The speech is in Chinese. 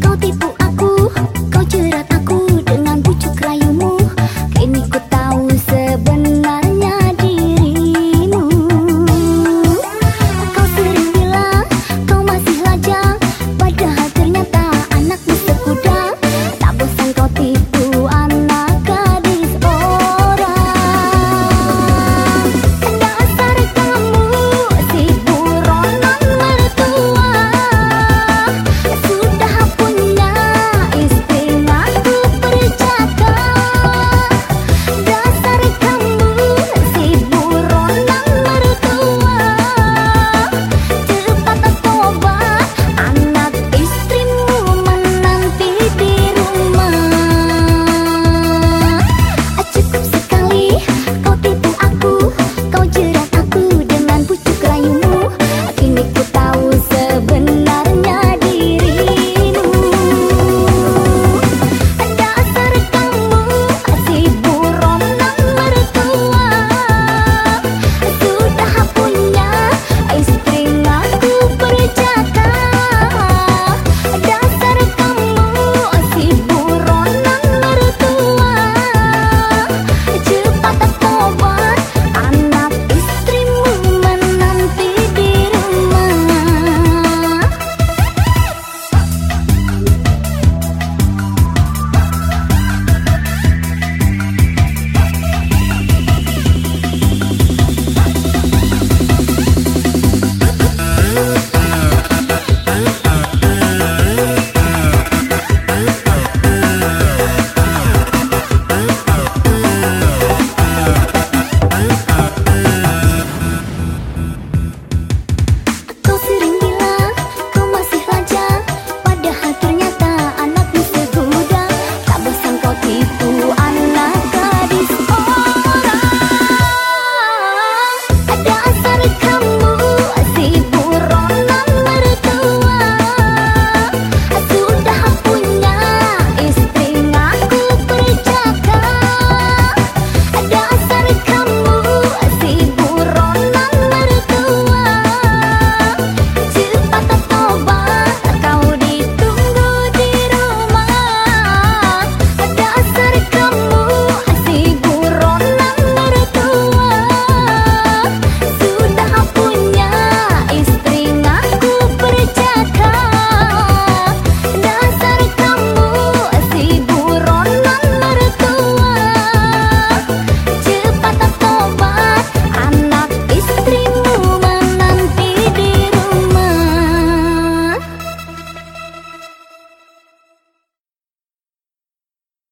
高低不